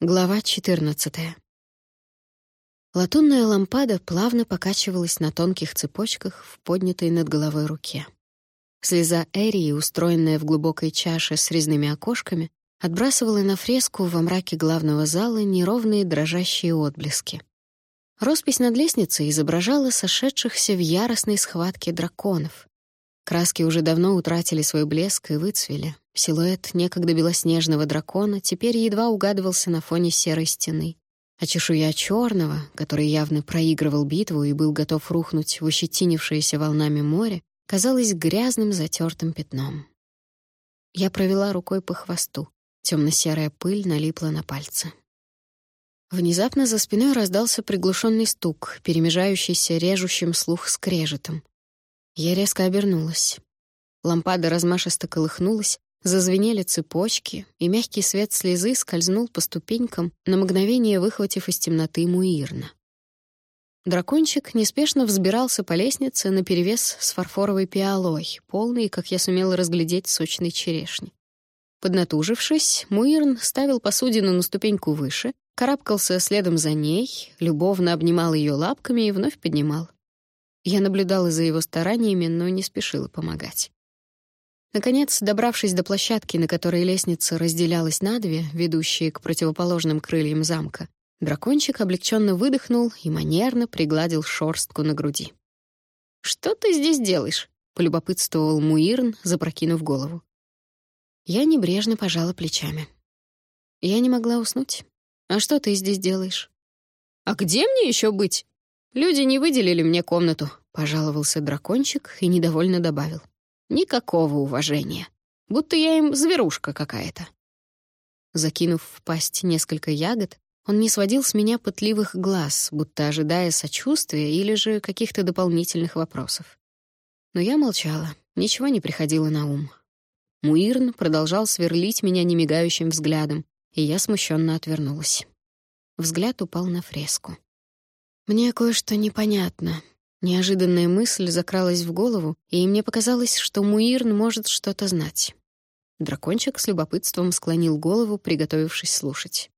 Глава 14. Латунная лампада плавно покачивалась на тонких цепочках в поднятой над головой руке. Слеза Эрии, устроенная в глубокой чаше с резными окошками, отбрасывала на фреску во мраке главного зала неровные дрожащие отблески. Роспись над лестницей изображала сошедшихся в яростной схватке драконов. Краски уже давно утратили свой блеск и выцвели, Силуэт некогда белоснежного дракона теперь едва угадывался на фоне серой стены. А чешуя черного, который явно проигрывал битву и был готов рухнуть в ощетинившееся волнами море, казалась грязным затертым пятном. Я провела рукой по хвосту. Темно-серая пыль налипла на пальцы. Внезапно за спиной раздался приглушенный стук, перемежающийся режущим слух скрежетом. Я резко обернулась. Лампада размашисто колыхнулась, Зазвенели цепочки, и мягкий свет слезы скользнул по ступенькам, на мгновение выхватив из темноты Муирна. Дракончик неспешно взбирался по лестнице наперевес с фарфоровой пиалой, полной, как я сумела разглядеть, сочной черешни. Поднатужившись, Муирн ставил посудину на ступеньку выше, карабкался следом за ней, любовно обнимал ее лапками и вновь поднимал. Я наблюдала за его стараниями, но не спешила помогать. Наконец, добравшись до площадки, на которой лестница разделялась на две, ведущие к противоположным крыльям замка, дракончик облегченно выдохнул и манерно пригладил шорстку на груди. «Что ты здесь делаешь?» — полюбопытствовал Муирн, запрокинув голову. Я небрежно пожала плечами. Я не могла уснуть. «А что ты здесь делаешь?» «А где мне еще быть? Люди не выделили мне комнату», — пожаловался дракончик и недовольно добавил. Никакого уважения. Будто я им зверушка какая-то. Закинув в пасть несколько ягод, он не сводил с меня пытливых глаз, будто ожидая сочувствия или же каких-то дополнительных вопросов. Но я молчала, ничего не приходило на ум. Муирн продолжал сверлить меня немигающим взглядом, и я смущенно отвернулась. Взгляд упал на фреску. «Мне кое-что непонятно», Неожиданная мысль закралась в голову, и мне показалось, что Муирн может что-то знать. Дракончик с любопытством склонил голову, приготовившись слушать.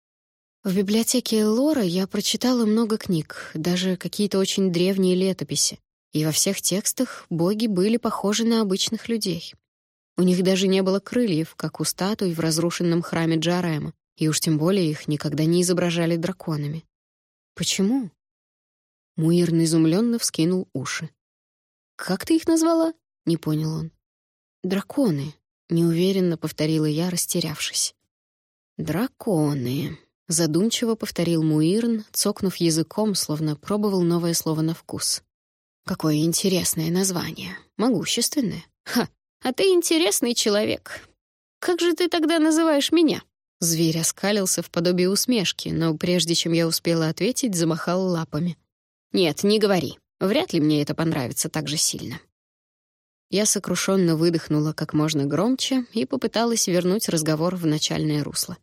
В библиотеке Лора я прочитала много книг, даже какие-то очень древние летописи, и во всех текстах боги были похожи на обычных людей. У них даже не было крыльев, как у статуй в разрушенном храме Джарема, и уж тем более их никогда не изображали драконами. Почему? Муирн изумленно вскинул уши. «Как ты их назвала?» — не понял он. «Драконы», — неуверенно повторила я, растерявшись. «Драконы», — задумчиво повторил Муирн, цокнув языком, словно пробовал новое слово на вкус. «Какое интересное название. Могущественное. Ха, а ты интересный человек. Как же ты тогда называешь меня?» Зверь оскалился в подобии усмешки, но прежде чем я успела ответить, замахал лапами. «Нет, не говори. Вряд ли мне это понравится так же сильно». Я сокрушенно выдохнула как можно громче и попыталась вернуть разговор в начальное русло.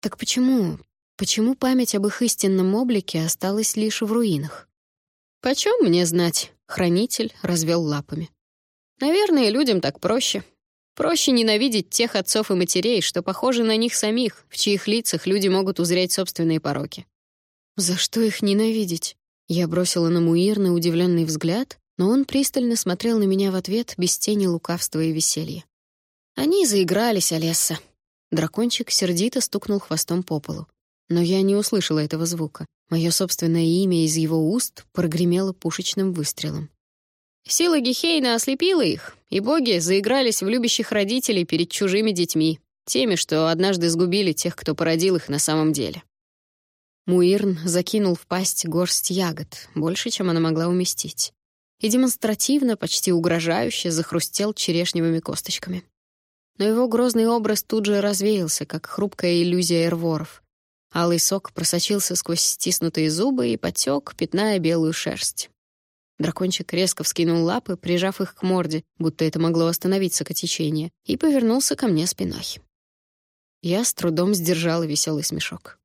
«Так почему? Почему память об их истинном облике осталась лишь в руинах?» «Почем мне знать?» — хранитель развел лапами. «Наверное, людям так проще. Проще ненавидеть тех отцов и матерей, что похожи на них самих, в чьих лицах люди могут узреть собственные пороки». «За что их ненавидеть?» Я бросила на Муирна удивленный взгляд, но он пристально смотрел на меня в ответ без тени лукавства и веселья. Они заигрались, Олесса. Дракончик сердито стукнул хвостом по полу. Но я не услышала этого звука. Мое собственное имя из его уст прогремело пушечным выстрелом. Сила Гехейна ослепила их, и боги заигрались в любящих родителей перед чужими детьми, теми, что однажды сгубили тех, кто породил их на самом деле. Муирн закинул в пасть горсть ягод, больше, чем она могла уместить, и демонстративно, почти угрожающе захрустел черешневыми косточками. Но его грозный образ тут же развеялся, как хрупкая иллюзия эрворов. Алый сок просочился сквозь стиснутые зубы и потек, пятная белую шерсть. Дракончик резко вскинул лапы, прижав их к морде, будто это могло остановить сокотечение, и повернулся ко мне спиной. Я с трудом сдержала веселый смешок.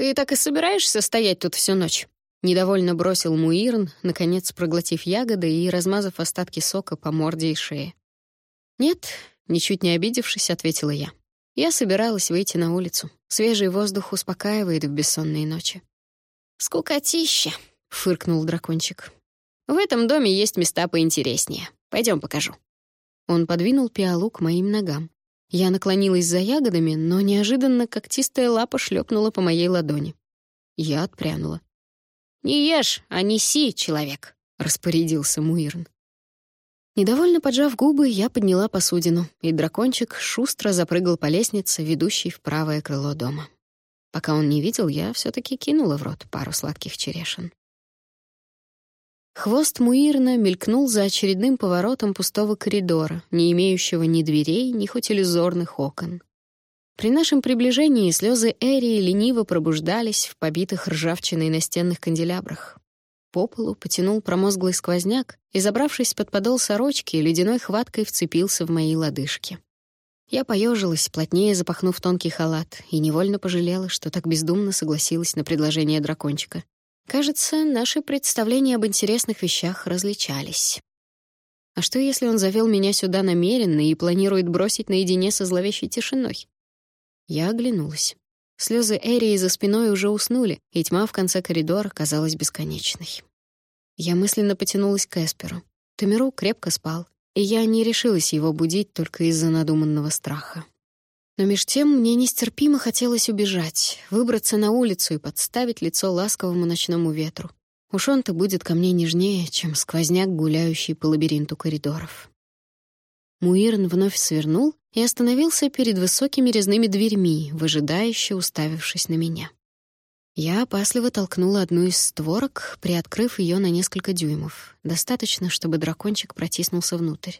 «Ты так и собираешься стоять тут всю ночь?» Недовольно бросил Муирн, наконец проглотив ягоды и размазав остатки сока по морде и шее. «Нет», — ничуть не обидевшись, ответила я. Я собиралась выйти на улицу. Свежий воздух успокаивает в бессонные ночи. «Скукотища», — фыркнул дракончик. «В этом доме есть места поинтереснее. Пойдем покажу». Он подвинул пиалу к моим ногам. Я наклонилась за ягодами, но неожиданно когтистая лапа шлепнула по моей ладони. Я отпрянула. «Не ешь, а неси, человек», — распорядился Муирн. Недовольно поджав губы, я подняла посудину, и дракончик шустро запрыгал по лестнице, ведущей в правое крыло дома. Пока он не видел, я все таки кинула в рот пару сладких черешин. Хвост Муирна мелькнул за очередным поворотом пустого коридора, не имеющего ни дверей, ни хоть иллюзорных окон. При нашем приближении слезы Эрии лениво пробуждались в побитых ржавчиной настенных канделябрах. По полу потянул промозглый сквозняк и, забравшись под подол сорочки, ледяной хваткой вцепился в мои лодыжки. Я поежилась, плотнее запахнув тонкий халат, и невольно пожалела, что так бездумно согласилась на предложение дракончика. Кажется, наши представления об интересных вещах различались. А что, если он завел меня сюда намеренно и планирует бросить наедине со зловещей тишиной? Я оглянулась. Слезы Эрии за спиной уже уснули, и тьма в конце коридора казалась бесконечной. Я мысленно потянулась к Эсперу. Тамиру крепко спал, и я не решилась его будить только из-за надуманного страха. Но меж тем мне нестерпимо хотелось убежать, выбраться на улицу и подставить лицо ласковому ночному ветру. Уж он-то будет ко мне нежнее, чем сквозняк, гуляющий по лабиринту коридоров. Муирн вновь свернул и остановился перед высокими резными дверьми, выжидающе уставившись на меня. Я опасливо толкнула одну из створок, приоткрыв ее на несколько дюймов, достаточно, чтобы дракончик протиснулся внутрь.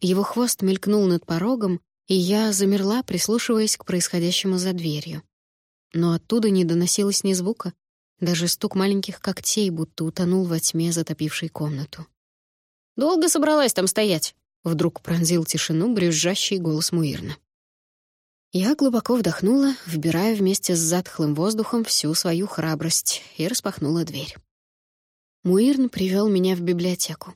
Его хвост мелькнул над порогом, и я замерла, прислушиваясь к происходящему за дверью. Но оттуда не доносилось ни звука, даже стук маленьких когтей будто утонул во тьме, затопившей комнату. «Долго собралась там стоять?» Вдруг пронзил тишину брюзжащий голос Муирна. Я глубоко вдохнула, вбирая вместе с затхлым воздухом всю свою храбрость, и распахнула дверь. Муирн привел меня в библиотеку.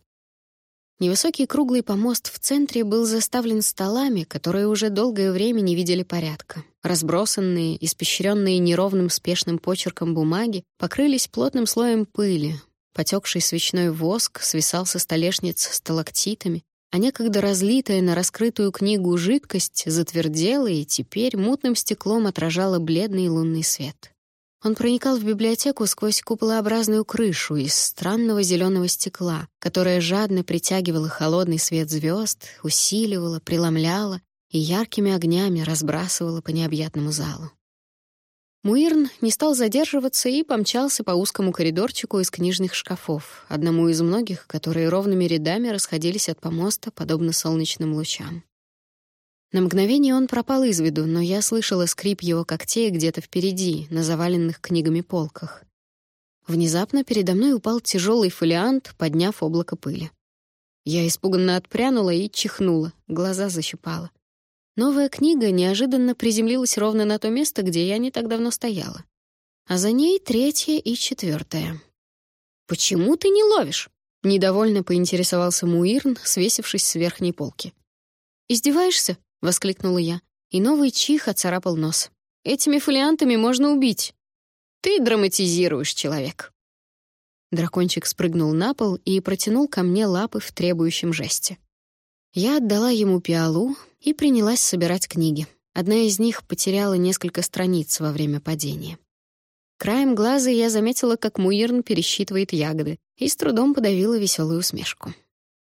Невысокий круглый помост в центре был заставлен столами, которые уже долгое время не видели порядка. Разбросанные, испещренные неровным спешным почерком бумаги, покрылись плотным слоем пыли. Потекший свечной воск свисал со столешниц сталактитами, а некогда разлитая на раскрытую книгу жидкость затвердела и теперь мутным стеклом отражала бледный лунный свет. Он проникал в библиотеку сквозь куполообразную крышу из странного зеленого стекла, которое жадно притягивало холодный свет звезд, усиливало, преломляло и яркими огнями разбрасывало по необъятному залу. Муирн не стал задерживаться и помчался по узкому коридорчику из книжных шкафов, одному из многих, которые ровными рядами расходились от помоста, подобно солнечным лучам. На мгновение он пропал из виду, но я слышала скрип его когтей где-то впереди, на заваленных книгами полках. Внезапно передо мной упал тяжелый фолиант, подняв облако пыли. Я испуганно отпрянула и чихнула, глаза защипала. Новая книга неожиданно приземлилась ровно на то место, где я не так давно стояла. А за ней третья и четвертая. «Почему ты не ловишь?» — недовольно поинтересовался Муирн, свесившись с верхней полки. «Издеваешься?» — воскликнула я, и новый чих оцарапал нос. «Этими фолиантами можно убить». «Ты драматизируешь, человек». Дракончик спрыгнул на пол и протянул ко мне лапы в требующем жесте. Я отдала ему пиалу и принялась собирать книги. Одна из них потеряла несколько страниц во время падения. Краем глаза я заметила, как Муирн пересчитывает ягоды, и с трудом подавила веселую усмешку.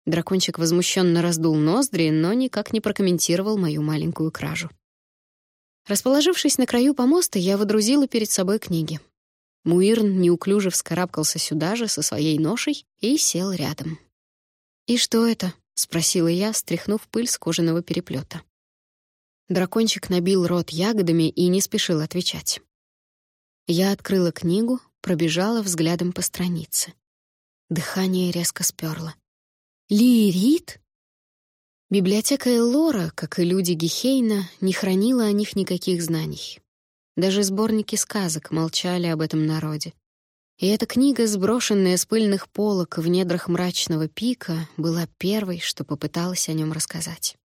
Дракончик возмущенно раздул ноздри, но никак не прокомментировал мою маленькую кражу. Расположившись на краю помоста, я водрузила перед собой книги. Муирн неуклюже вскарабкался сюда же со своей ношей и сел рядом. «И что это?» — спросила я, стряхнув пыль с кожаного переплета. Дракончик набил рот ягодами и не спешил отвечать. Я открыла книгу, пробежала взглядом по странице. Дыхание резко сперло. «Лирит?» Библиотека Эллора, как и люди Гехейна, не хранила о них никаких знаний. Даже сборники сказок молчали об этом народе. И эта книга, сброшенная с пыльных полок в недрах мрачного пика, была первой, что попыталась о нем рассказать.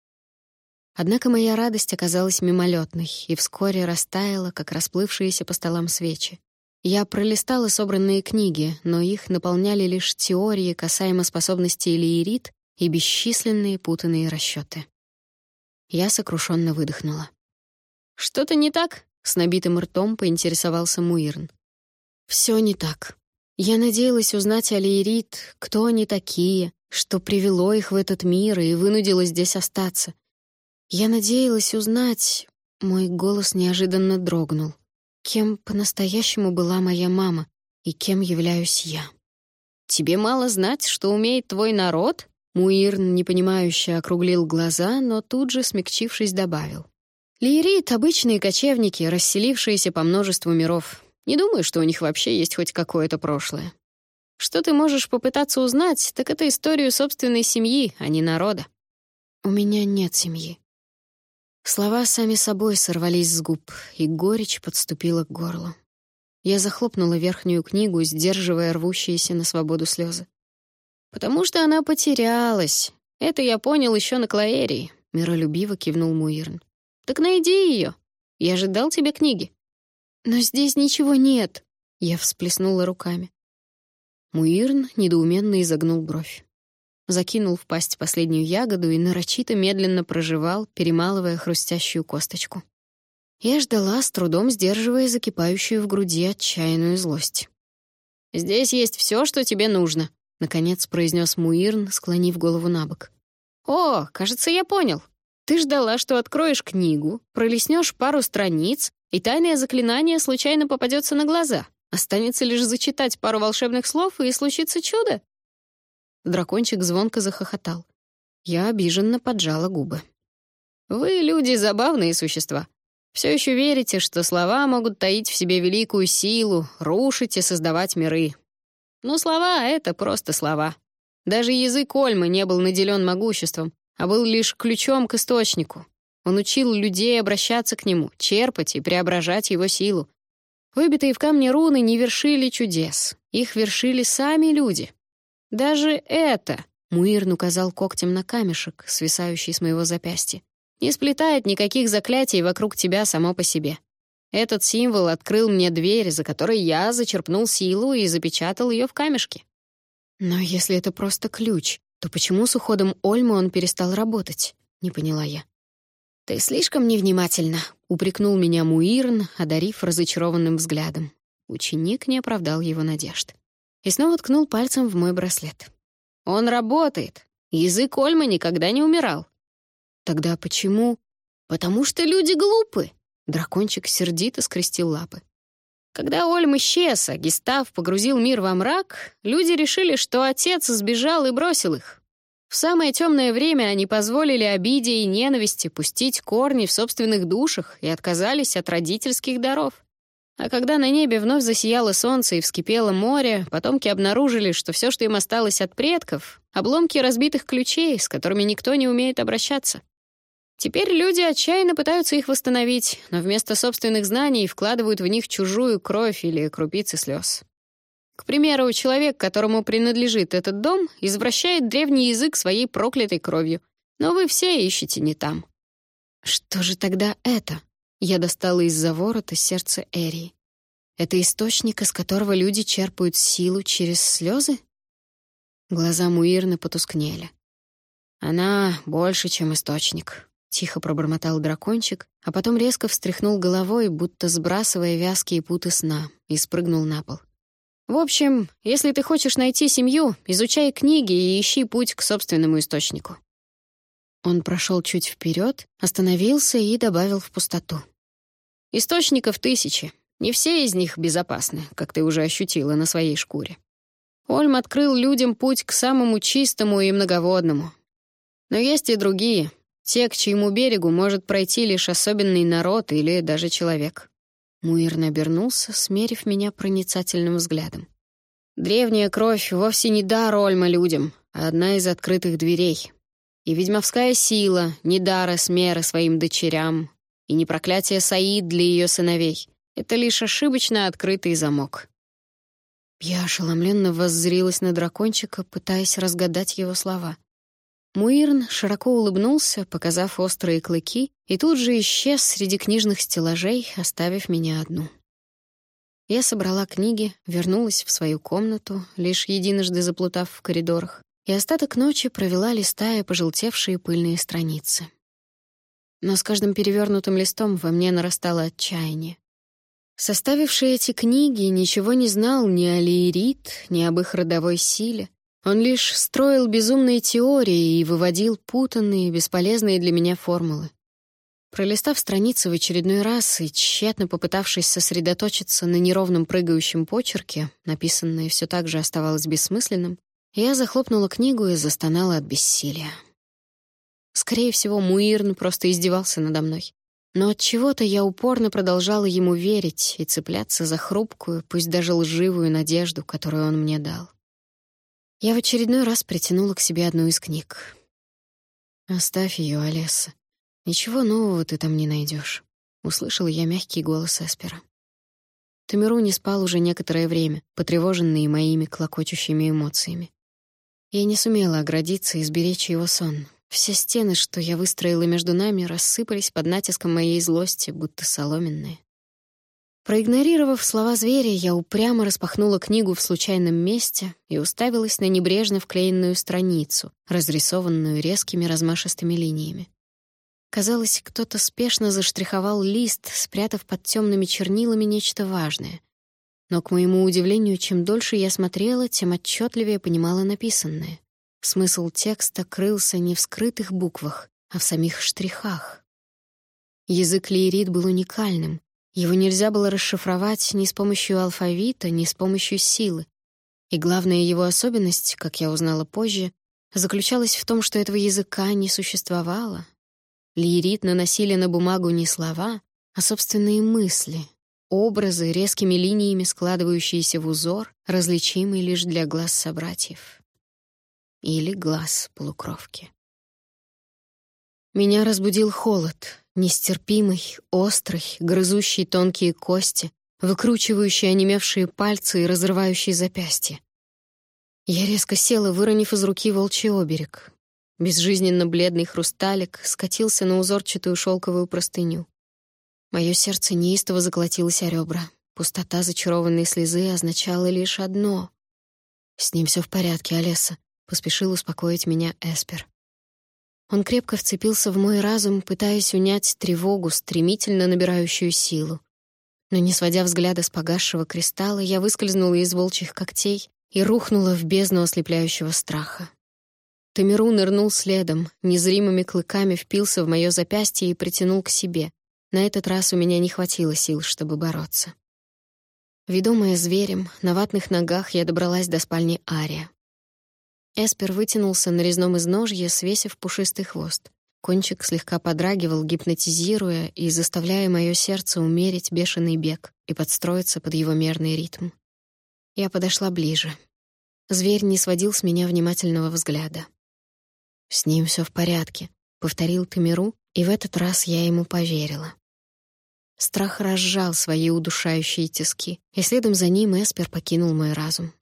Однако моя радость оказалась мимолетной и вскоре растаяла, как расплывшиеся по столам свечи. Я пролистала собранные книги, но их наполняли лишь теории касаемо способностей Лиерит и бесчисленные путанные расчеты. Я сокрушенно выдохнула. «Что-то не так?» — с набитым ртом поинтересовался Муирн. Все не так. Я надеялась узнать о Лиерит, кто они такие, что привело их в этот мир и вынудило здесь остаться. Я надеялась узнать... Мой голос неожиданно дрогнул. Кем по-настоящему была моя мама и кем являюсь я? «Тебе мало знать, что умеет твой народ?» Муирн, непонимающе, округлил глаза, но тут же, смягчившись, добавил. «Лиерит — обычные кочевники, расселившиеся по множеству миров. Не думаю, что у них вообще есть хоть какое-то прошлое. Что ты можешь попытаться узнать, так это историю собственной семьи, а не народа. У меня нет семьи. Слова сами собой сорвались с губ, и горечь подступила к горлу. Я захлопнула верхнюю книгу, сдерживая рвущиеся на свободу слезы. «Потому что она потерялась. Это я понял еще на Клаэрии», — миролюбиво кивнул Муирн. «Так найди ее. Я же дал тебе книги». «Но здесь ничего нет», — я всплеснула руками. Муирн недоуменно изогнул бровь закинул в пасть последнюю ягоду и нарочито медленно прожевал, перемалывая хрустящую косточку. Я ждала, с трудом сдерживая закипающую в груди отчаянную злость. «Здесь есть все, что тебе нужно», — наконец произнес Муирн, склонив голову на бок. «О, кажется, я понял. Ты ждала, что откроешь книгу, пролистнешь пару страниц, и тайное заклинание случайно попадется на глаза. Останется лишь зачитать пару волшебных слов, и случится чудо. Дракончик звонко захохотал. Я обиженно поджала губы. «Вы, люди, забавные существа. Все еще верите, что слова могут таить в себе великую силу, рушить и создавать миры. Но слова — это просто слова. Даже язык Ольмы не был наделен могуществом, а был лишь ключом к источнику. Он учил людей обращаться к нему, черпать и преображать его силу. Выбитые в камне руны не вершили чудес. Их вершили сами люди. Даже это, Муирн указал когтем на камешек, свисающий с моего запястья, не сплетает никаких заклятий вокруг тебя само по себе. Этот символ открыл мне дверь, за которой я зачерпнул силу и запечатал ее в камешке. Но если это просто ключ, то почему с уходом Ольмы он перестал работать? Не поняла я. «Ты слишком невнимательна», — упрекнул меня Муирн, одарив разочарованным взглядом. Ученик не оправдал его надежд и снова ткнул пальцем в мой браслет. «Он работает. Язык Ольмы никогда не умирал». «Тогда почему?» «Потому что люди глупы!» Дракончик сердито скрестил лапы. Когда Ольм исчез, а Гестав погрузил мир во мрак, люди решили, что отец сбежал и бросил их. В самое темное время они позволили обиде и ненависти пустить корни в собственных душах и отказались от родительских даров. А когда на небе вновь засияло солнце и вскипело море, потомки обнаружили, что все, что им осталось от предков — обломки разбитых ключей, с которыми никто не умеет обращаться. Теперь люди отчаянно пытаются их восстановить, но вместо собственных знаний вкладывают в них чужую кровь или крупицы слез. К примеру, человек, которому принадлежит этот дом, извращает древний язык своей проклятой кровью, но вы все ищете не там. Что же тогда это? Я достала из-за ворота сердце Эрии. Это источник, из которого люди черпают силу через слезы? Глаза Муирны потускнели. Она больше, чем источник, тихо пробормотал дракончик, а потом резко встряхнул головой, будто сбрасывая вязкие путы сна, и спрыгнул на пол. В общем, если ты хочешь найти семью, изучай книги и ищи путь к собственному источнику. Он прошел чуть вперед, остановился и добавил в пустоту. Источников тысячи. Не все из них безопасны, как ты уже ощутила на своей шкуре. Ольм открыл людям путь к самому чистому и многоводному. Но есть и другие, те, к чьему берегу может пройти лишь особенный народ или даже человек. Муир обернулся, смерив меня проницательным взглядом. Древняя кровь вовсе не дар Ольма людям, а одна из открытых дверей. И ведьмовская сила — не дара смеры своим дочерям, и не проклятие Саид для ее сыновей. Это лишь ошибочно открытый замок. Я ошеломленно воззрилась на дракончика, пытаясь разгадать его слова. Муирн широко улыбнулся, показав острые клыки, и тут же исчез среди книжных стеллажей, оставив меня одну. Я собрала книги, вернулась в свою комнату, лишь единожды заплутав в коридорах, и остаток ночи провела, листая пожелтевшие пыльные страницы. Но с каждым перевернутым листом во мне нарастало отчаяние. Составивший эти книги ничего не знал ни о Лиерит, ни об их родовой силе. Он лишь строил безумные теории и выводил путанные, бесполезные для меня формулы. Пролистав страницы в очередной раз и тщетно попытавшись сосредоточиться на неровном прыгающем почерке, написанное все так же оставалось бессмысленным, я захлопнула книгу и застонала от бессилия. Скорее всего, Муирн просто издевался надо мной. Но от чего-то я упорно продолжала ему верить и цепляться за хрупкую, пусть даже лживую надежду, которую он мне дал. Я в очередной раз притянула к себе одну из книг. «Оставь ее, Олеса. Ничего нового ты там не найдешь. услышала я мягкий голос Эспера. Тамиру не спал уже некоторое время, потревоженный моими клокочущими эмоциями. Я не сумела оградиться и сберечь его сон. Все стены, что я выстроила между нами, рассыпались под натиском моей злости, будто соломенные. Проигнорировав слова зверя, я упрямо распахнула книгу в случайном месте и уставилась на небрежно вклеенную страницу, разрисованную резкими размашистыми линиями. Казалось, кто-то спешно заштриховал лист, спрятав под темными чернилами нечто важное — но, к моему удивлению, чем дольше я смотрела, тем отчетливее понимала написанное. Смысл текста крылся не в скрытых буквах, а в самих штрихах. Язык лиерит был уникальным. Его нельзя было расшифровать ни с помощью алфавита, ни с помощью силы. И главная его особенность, как я узнала позже, заключалась в том, что этого языка не существовало. Лиерит наносили на бумагу не слова, а собственные мысли, Образы, резкими линиями складывающиеся в узор, различимый лишь для глаз собратьев. Или глаз полукровки. Меня разбудил холод, нестерпимый, острый, грызущий тонкие кости, выкручивающий онемевшие пальцы и разрывающий запястья. Я резко села, выронив из руки волчий оберег. Безжизненно бледный хрусталик скатился на узорчатую шелковую простыню. Мое сердце неистово заколотилось о ребра. Пустота зачарованной слезы означала лишь одно. «С ним все в порядке, Олеса», — поспешил успокоить меня Эспер. Он крепко вцепился в мой разум, пытаясь унять тревогу, стремительно набирающую силу. Но, не сводя взгляда с погасшего кристалла, я выскользнула из волчьих когтей и рухнула в бездну ослепляющего страха. Тамиру нырнул следом, незримыми клыками впился в мое запястье и притянул к себе, на этот раз у меня не хватило сил, чтобы бороться. Ведомая зверем, на ватных ногах я добралась до спальни Ария. Эспер вытянулся на резном изножье, свесив пушистый хвост. Кончик слегка подрагивал, гипнотизируя и заставляя мое сердце умерить бешеный бег и подстроиться под его мерный ритм. Я подошла ближе. Зверь не сводил с меня внимательного взгляда. «С ним все в порядке», — повторил Тамиру, и в этот раз я ему поверила. Страх разжал свои удушающие тиски, и следом за ним Эспер покинул мой разум.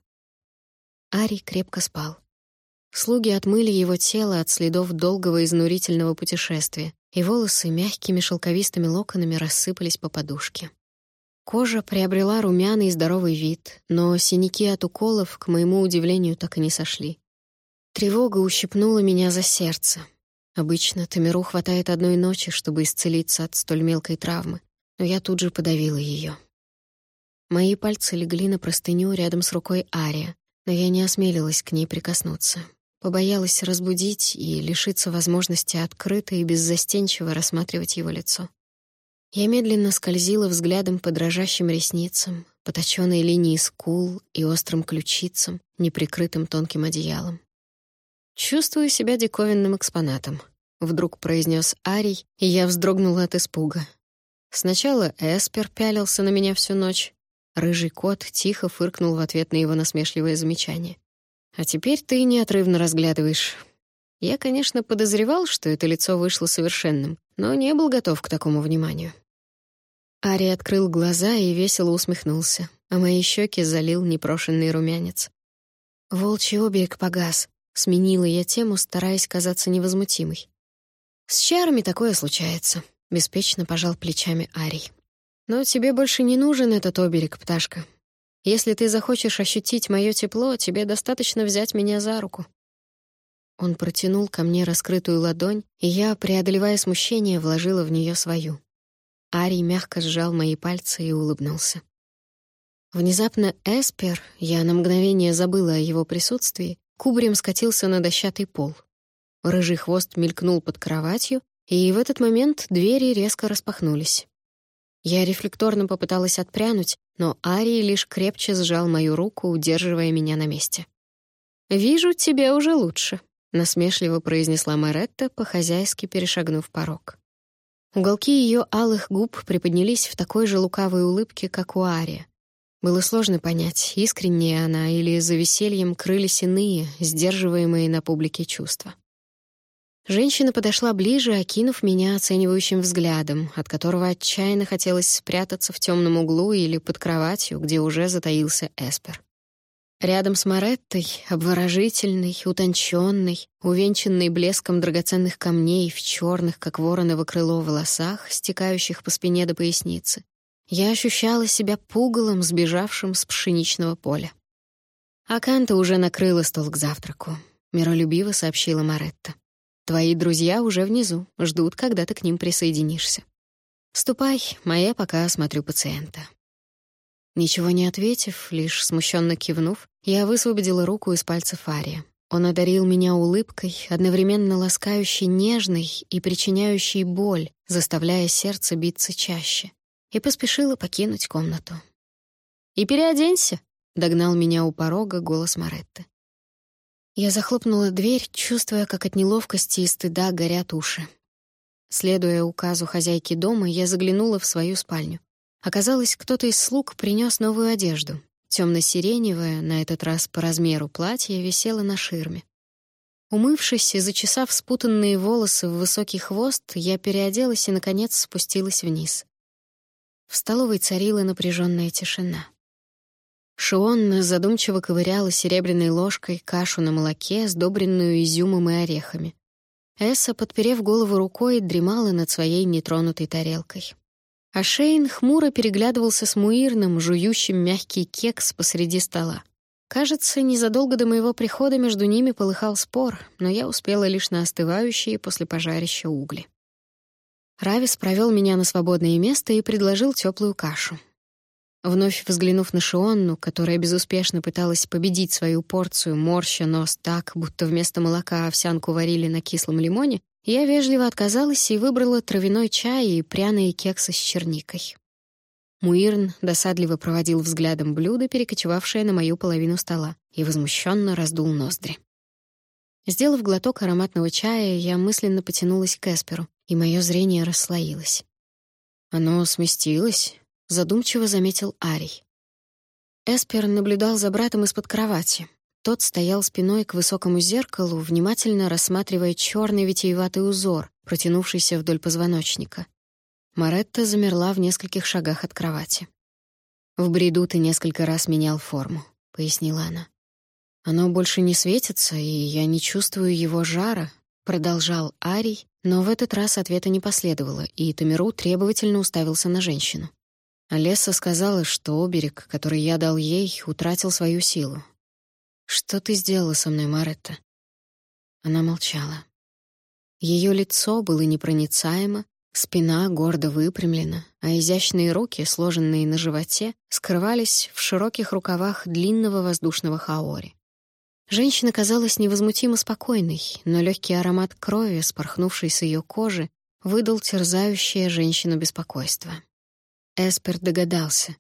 Ари крепко спал. Слуги отмыли его тело от следов долгого изнурительного путешествия, и волосы мягкими шелковистыми локонами рассыпались по подушке. Кожа приобрела румяный и здоровый вид, но синяки от уколов, к моему удивлению, так и не сошли. Тревога ущипнула меня за сердце. Обычно Тамиру хватает одной ночи, чтобы исцелиться от столь мелкой травмы, но я тут же подавила ее. Мои пальцы легли на простыню рядом с рукой Ария, но я не осмелилась к ней прикоснуться. Побоялась разбудить и лишиться возможности открыто и беззастенчиво рассматривать его лицо. Я медленно скользила взглядом по дрожащим ресницам, по точёной линии скул и острым ключицам, неприкрытым тонким одеялом. «Чувствую себя диковинным экспонатом», — вдруг произнес Арий, и я вздрогнула от испуга. Сначала Эспер пялился на меня всю ночь. Рыжий кот тихо фыркнул в ответ на его насмешливое замечание. «А теперь ты неотрывно разглядываешь. Я, конечно, подозревал, что это лицо вышло совершенным, но не был готов к такому вниманию». Ари открыл глаза и весело усмехнулся, а мои щеки залил непрошенный румянец. Волчий оберег погас. Сменила я тему, стараясь казаться невозмутимой. «С чарами такое случается», — беспечно пожал плечами Арий. «Но тебе больше не нужен этот оберег, пташка. Если ты захочешь ощутить мое тепло, тебе достаточно взять меня за руку». Он протянул ко мне раскрытую ладонь, и я, преодолевая смущение, вложила в нее свою. Арий мягко сжал мои пальцы и улыбнулся. Внезапно Эспер, я на мгновение забыла о его присутствии, кубарем скатился на дощатый пол. Рыжий хвост мелькнул под кроватью, и в этот момент двери резко распахнулись. Я рефлекторно попыталась отпрянуть, но Арий лишь крепче сжал мою руку, удерживая меня на месте. «Вижу, тебе уже лучше», — насмешливо произнесла Маретта, по-хозяйски перешагнув порог. Уголки ее алых губ приподнялись в такой же лукавой улыбке, как у Ария. Было сложно понять, искренняя она или за весельем крылись иные, сдерживаемые на публике чувства. Женщина подошла ближе, окинув меня оценивающим взглядом, от которого отчаянно хотелось спрятаться в темном углу или под кроватью, где уже затаился Эспер. Рядом с Мареттой, обворожительной, утонченной, увенчанной блеском драгоценных камней в черных, как вороново крыло, волосах, стекающих по спине до поясницы, я ощущала себя пугалом, сбежавшим с пшеничного поля. «Аканта уже накрыла стол к завтраку», — миролюбиво сообщила Маретта. «Твои друзья уже внизу, ждут, когда ты к ним присоединишься. Ступай, моя пока осмотрю пациента». Ничего не ответив, лишь смущенно кивнув, я высвободила руку из пальцев Ария. Он одарил меня улыбкой, одновременно ласкающей нежной и причиняющей боль, заставляя сердце биться чаще и поспешила покинуть комнату. «И переоденься!» — догнал меня у порога голос Маретты. Я захлопнула дверь, чувствуя, как от неловкости и стыда горят уши. Следуя указу хозяйки дома, я заглянула в свою спальню. Оказалось, кто-то из слуг принес новую одежду. Темно-сиреневое, на этот раз по размеру платье, висело на ширме. Умывшись и зачесав спутанные волосы в высокий хвост, я переоделась и, наконец, спустилась вниз. В столовой царила напряженная тишина. Шионна задумчиво ковыряла серебряной ложкой кашу на молоке, сдобренную изюмом и орехами. Эсса, подперев голову рукой, дремала над своей нетронутой тарелкой. А Шейн хмуро переглядывался с Муирным, жующим мягкий кекс посреди стола. Кажется, незадолго до моего прихода между ними полыхал спор, но я успела лишь на остывающие после пожарища угли. Равис провел меня на свободное место и предложил теплую кашу. Вновь взглянув на Шионну, которая безуспешно пыталась победить свою порцию, морща нос так, будто вместо молока овсянку варили на кислом лимоне, я вежливо отказалась и выбрала травяной чай и пряные кексы с черникой. Муирн досадливо проводил взглядом блюдо, перекочевавшее на мою половину стола, и возмущенно раздул ноздри. Сделав глоток ароматного чая, я мысленно потянулась к Эсперу, и мое зрение расслоилось. Оно сместилось, задумчиво заметил Арий. Эспер наблюдал за братом из-под кровати. Тот стоял спиной к высокому зеркалу, внимательно рассматривая черный витиеватый узор, протянувшийся вдоль позвоночника. Маретта замерла в нескольких шагах от кровати. «В бреду ты несколько раз менял форму», — пояснила она. «Оно больше не светится, и я не чувствую его жара», — продолжал Арий, но в этот раз ответа не последовало, и Тамиру требовательно уставился на женщину. Алеса сказала, что оберег, который я дал ей, утратил свою силу. «Что ты сделала со мной, Маретта?» Она молчала. Ее лицо было непроницаемо, спина гордо выпрямлена, а изящные руки, сложенные на животе, скрывались в широких рукавах длинного воздушного хаори. Женщина казалась невозмутимо спокойной, но легкий аромат крови, спорхнувший с ее кожи, выдал терзающее женщину беспокойство. Эспер догадался.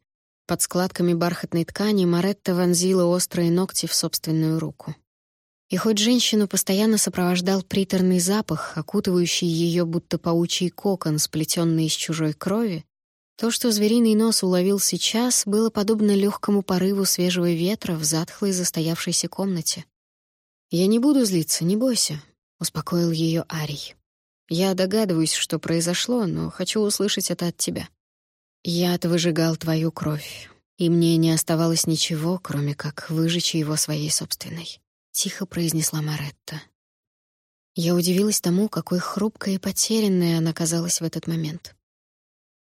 Под складками бархатной ткани Маретта вонзила острые ногти в собственную руку. И хоть женщину постоянно сопровождал приторный запах, окутывающий ее будто паучий кокон, сплетенный из чужой крови, то, что звериный нос уловил сейчас, было подобно легкому порыву свежего ветра в затхлой застоявшейся комнате. «Я не буду злиться, не бойся», — успокоил ее Арий. «Я догадываюсь, что произошло, но хочу услышать это от тебя. Яд выжигал твою кровь, и мне не оставалось ничего, кроме как выжечь его своей собственной», — тихо произнесла Маретта. Я удивилась тому, какой хрупкой и потерянной она казалась в этот момент.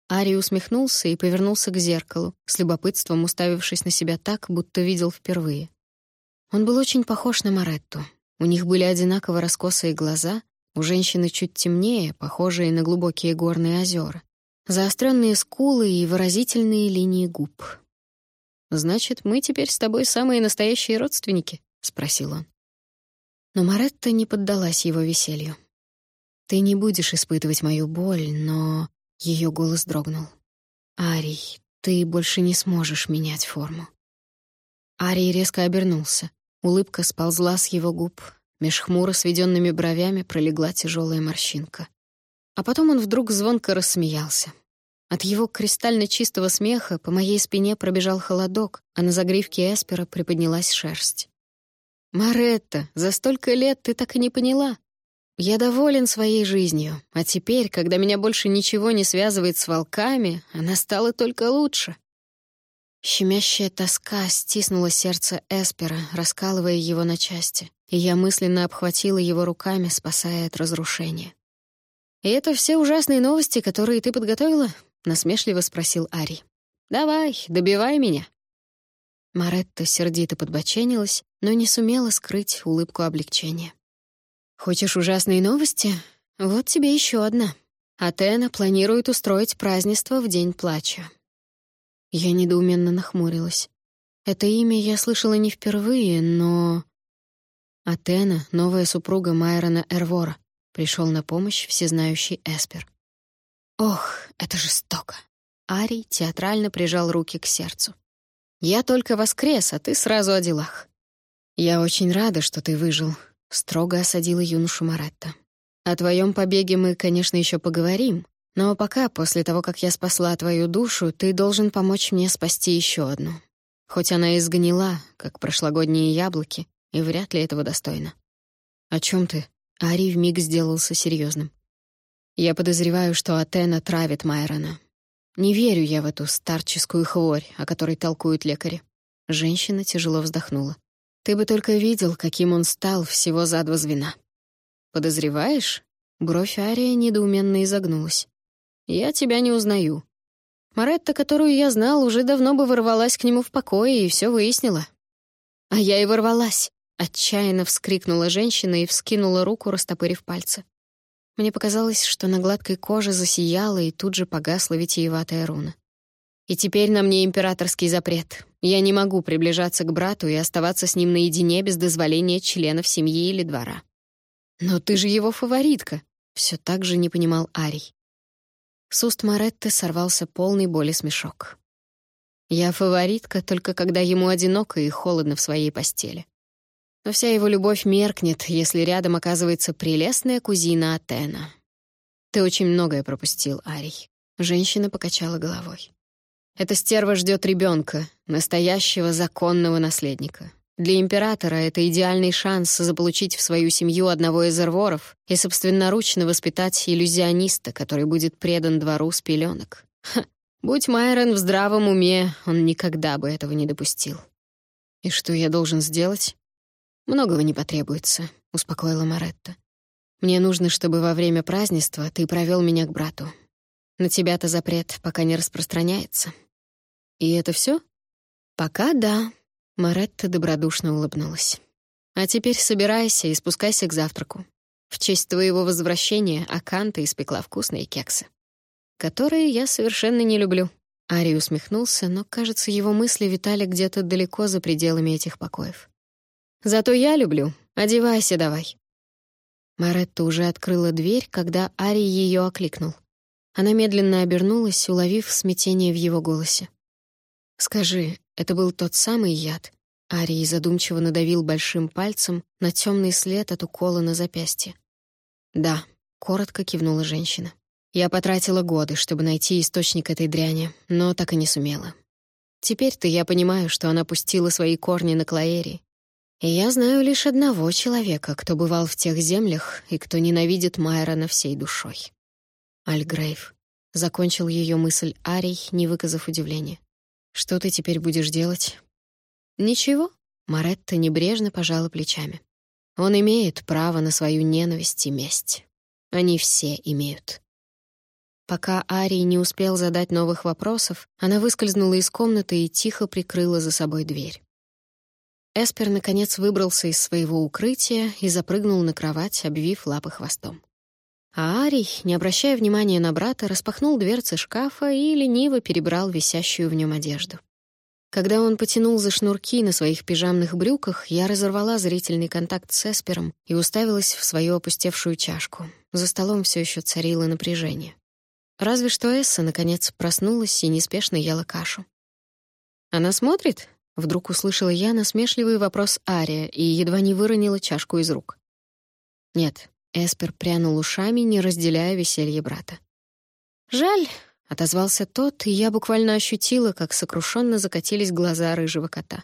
Ари усмехнулся и повернулся к зеркалу, с любопытством уставившись на себя так, будто видел впервые. Он был очень похож на Маретту. У них были одинаково раскосые глаза, у женщины чуть темнее, похожие на глубокие горные озера, заостренные скулы и выразительные линии губ. «Значит, мы теперь с тобой самые настоящие родственники?» — спросил он. Но Маретта не поддалась его веселью. «Ты не будешь испытывать мою боль, но...» Ее голос дрогнул. «Арий, ты больше не сможешь менять форму». Арий резко обернулся. Улыбка сползла с его губ. Меж хмуро сведенными бровями пролегла тяжелая морщинка. А потом он вдруг звонко рассмеялся. От его кристально чистого смеха по моей спине пробежал холодок, а на загривке Эспера приподнялась шерсть. «Маретта, за столько лет ты так и не поняла. Я доволен своей жизнью, а теперь, когда меня больше ничего не связывает с волками, она стала только лучше». Щемящая тоска стиснула сердце Эспера, раскалывая его на части, и я мысленно обхватила его руками, спасая от разрушения. «И это все ужасные новости, которые ты подготовила?» — насмешливо спросил Ари. «Давай, добивай меня». Маретта сердито подбоченилась, но не сумела скрыть улыбку облегчения. «Хочешь ужасные новости? Вот тебе еще одна. Атена планирует устроить празднество в День плача». Я недоуменно нахмурилась. Это имя я слышала не впервые, но... Атена — новая супруга Майрона Эрвора. Пришел на помощь всезнающий Эспер. Ох, это жестоко. Арий театрально прижал руки к сердцу. Я только воскрес, а ты сразу о делах. Я очень рада, что ты выжил, строго осадила юношу Маретта. О твоем побеге мы, конечно, еще поговорим, но пока, после того, как я спасла твою душу, ты должен помочь мне спасти еще одну. Хоть она и сгнила, как прошлогодние яблоки, и вряд ли этого достойна. О чем ты? Ари вмиг сделался серьезным. Я подозреваю, что Атена травит Майрона. Не верю я в эту старческую хворь, о которой толкуют лекари. Женщина тяжело вздохнула. Ты бы только видел, каким он стал всего за два звена. Подозреваешь? Бровь Ария недоуменно изогнулась. Я тебя не узнаю. Маретта, которую я знал, уже давно бы ворвалась к нему в покое и все выяснила. А я и ворвалась. Отчаянно вскрикнула женщина и вскинула руку, растопырив пальцы. Мне показалось, что на гладкой коже засияла и тут же погасла витиеватая руна. И теперь на мне императорский запрет. Я не могу приближаться к брату и оставаться с ним наедине без дозволения членов семьи или двора. Но ты же его фаворитка, все так же не понимал Арий. С уст Маретты сорвался полный боли смешок. Я фаворитка только когда ему одиноко и холодно в своей постели. Но вся его любовь меркнет, если рядом оказывается прелестная кузина Атена. Ты очень многое пропустил, Арий. Женщина покачала головой. Эта стерва ждет ребенка, настоящего законного наследника. Для императора это идеальный шанс заполучить в свою семью одного из эрворов и собственноручно воспитать иллюзиониста, который будет предан двору с пеленок. Ха, будь Майрон в здравом уме, он никогда бы этого не допустил. И что я должен сделать? «Многого не потребуется», — успокоила Маретта. «Мне нужно, чтобы во время празднества ты провел меня к брату. На тебя-то запрет пока не распространяется». «И это все? «Пока да», — Маретта добродушно улыбнулась. «А теперь собирайся и спускайся к завтраку. В честь твоего возвращения Аканта испекла вкусные кексы, которые я совершенно не люблю». Ари усмехнулся, но, кажется, его мысли витали где-то далеко за пределами этих покоев. Зато я люблю. Одевайся давай». Маретта уже открыла дверь, когда Ари ее окликнул. Она медленно обернулась, уловив смятение в его голосе. «Скажи, это был тот самый яд?» Арий задумчиво надавил большим пальцем на темный след от укола на запястье. «Да», — коротко кивнула женщина. «Я потратила годы, чтобы найти источник этой дряни, но так и не сумела. Теперь-то я понимаю, что она пустила свои корни на Клаэри, я знаю лишь одного человека, кто бывал в тех землях и кто ненавидит Майрона всей душой. Альгрейв. Закончил ее мысль Арий, не выказав удивления. «Что ты теперь будешь делать?» «Ничего», Маретта небрежно пожала плечами. Он имеет право на свою ненависть и месть. Они все имеют. Пока Арий не успел задать новых вопросов, она выскользнула из комнаты и тихо прикрыла за собой дверь. Эспер, наконец, выбрался из своего укрытия и запрыгнул на кровать, обвив лапы хвостом. А Арий, не обращая внимания на брата, распахнул дверцы шкафа и лениво перебрал висящую в нем одежду. Когда он потянул за шнурки на своих пижамных брюках, я разорвала зрительный контакт с Эспером и уставилась в свою опустевшую чашку. За столом все еще царило напряжение. Разве что Эсса, наконец, проснулась и неспешно ела кашу. «Она смотрит?» — вдруг услышала я насмешливый вопрос Ария и едва не выронила чашку из рук. «Нет», — Эспер прянул ушами, не разделяя веселье брата. «Жаль», — отозвался тот, и я буквально ощутила, как сокрушенно закатились глаза рыжего кота.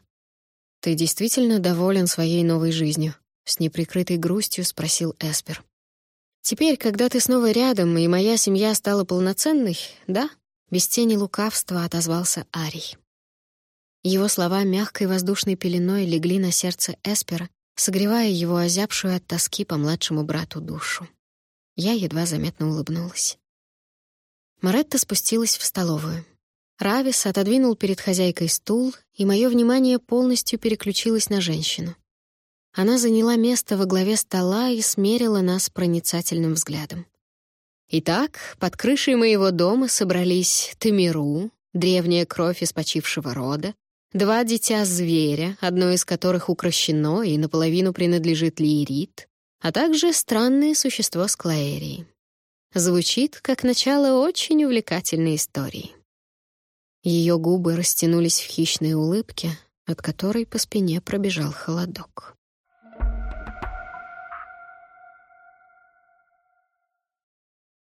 «Ты действительно доволен своей новой жизнью?» — с неприкрытой грустью спросил Эспер. «Теперь, когда ты снова рядом, и моя семья стала полноценной, да?» — без тени лукавства отозвался Арий. Его слова мягкой воздушной пеленой легли на сердце Эспера, согревая его озябшую от тоски по младшему брату душу. Я едва заметно улыбнулась. Маретта спустилась в столовую. Равис отодвинул перед хозяйкой стул, и мое внимание полностью переключилось на женщину. Она заняла место во главе стола и смерила нас проницательным взглядом. Итак, под крышей моего дома собрались Тамиру, древняя кровь из почившего рода, два дитя зверя, одно из которых укращено и наполовину принадлежит Лиерит, а также странное существо с Клаэрии. Звучит, как начало очень увлекательной истории. Ее губы растянулись в хищной улыбке, от которой по спине пробежал холодок.